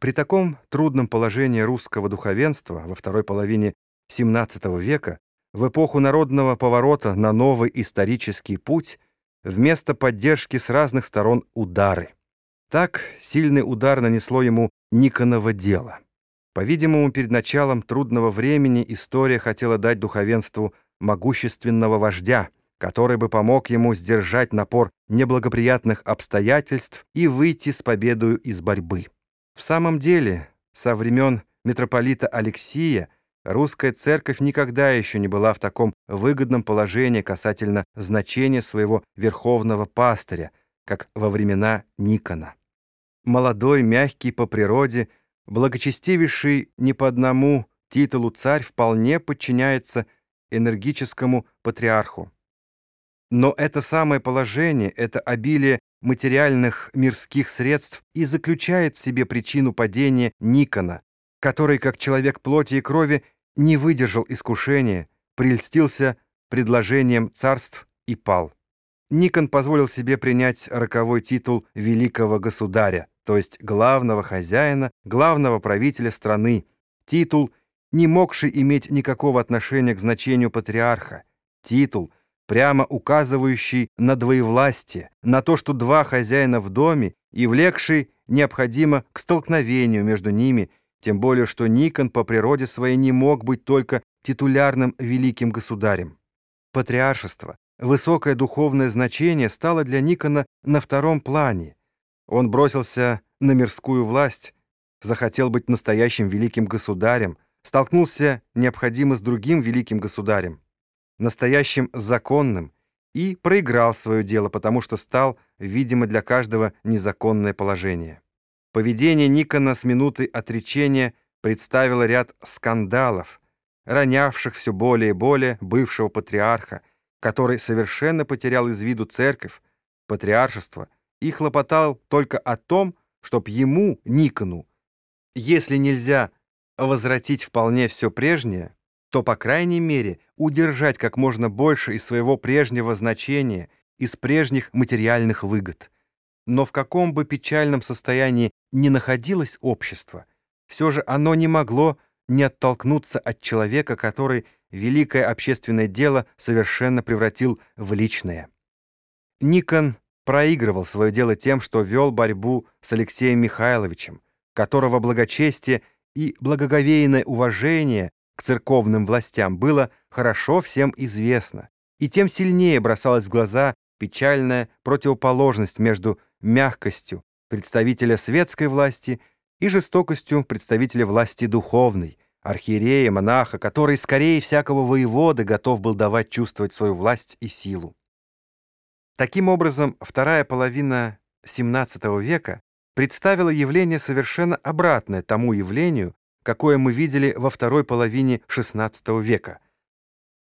При таком трудном положении русского духовенства во второй половине XVII века, в эпоху народного поворота на новый исторический путь, вместо поддержки с разных сторон удары. Так сильный удар нанесло ему Никоново дело. По-видимому, перед началом трудного времени история хотела дать духовенству могущественного вождя, который бы помог ему сдержать напор неблагоприятных обстоятельств и выйти с победою из борьбы. В самом деле, со времен митрополита Алексия русская церковь никогда еще не была в таком выгодном положении касательно значения своего верховного пастыря, как во времена Никона. Молодой, мягкий по природе, благочестивейший не по одному титулу царь вполне подчиняется энергическому патриарху. Но это самое положение, это обилие материальных мирских средств и заключает в себе причину падения Никона, который, как человек плоти и крови, не выдержал искушения, прельстился предложением царств и пал. Никон позволил себе принять роковой титул великого государя, то есть главного хозяина, главного правителя страны, титул, не могший иметь никакого отношения к значению патриарха, титул, прямо указывающий на двоевластие, на то, что два хозяина в доме и влекший необходимо к столкновению между ними, тем более что Никон по природе своей не мог быть только титулярным великим государем. Патриаршество, высокое духовное значение стало для Никона на втором плане. Он бросился на мирскую власть, захотел быть настоящим великим государем, столкнулся необходимо с другим великим государем настоящим законным, и проиграл свое дело, потому что стал, видимо, для каждого незаконное положение. Поведение Никона с минуты отречения представило ряд скандалов, ронявших все более и более бывшего патриарха, который совершенно потерял из виду церковь, патриаршество и хлопотал только о том, чтоб ему, Никону, если нельзя возвратить вполне все прежнее, то, по крайней мере, удержать как можно больше из своего прежнего значения, из прежних материальных выгод. Но в каком бы печальном состоянии ни находилось общество, все же оно не могло не оттолкнуться от человека, который великое общественное дело совершенно превратил в личное. Никон проигрывал свое дело тем, что вел борьбу с Алексеем Михайловичем, которого благочестие и благоговейное уважение к церковным властям было хорошо всем известно, и тем сильнее бросалась в глаза печальная противоположность между мягкостью представителя светской власти и жестокостью представителя власти духовной, архиерея, монаха, который скорее всякого воевода готов был давать чувствовать свою власть и силу. Таким образом, вторая половина XVII века представила явление совершенно обратное тому явлению, какое мы видели во второй половине XVI века.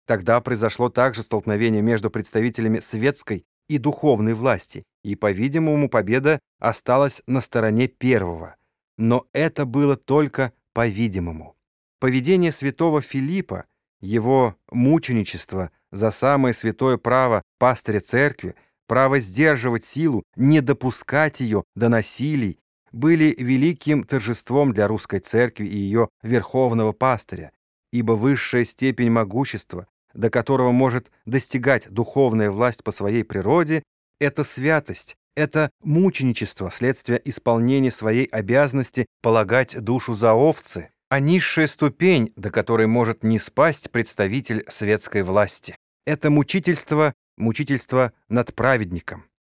Тогда произошло также столкновение между представителями светской и духовной власти, и, по-видимому, победа осталась на стороне первого. Но это было только по-видимому. Поведение святого Филиппа, его мученичество за самое святое право пастыря церкви, право сдерживать силу, не допускать ее до насилий были великим торжеством для русской церкви и ее верховного пастыря, ибо высшая степень могущества, до которого может достигать духовная власть по своей природе, это святость, это мученичество вследствие исполнения своей обязанности полагать душу за овцы, а низшая ступень, до которой может не спасть представитель светской власти. Это мучительство, мучительство над праведником.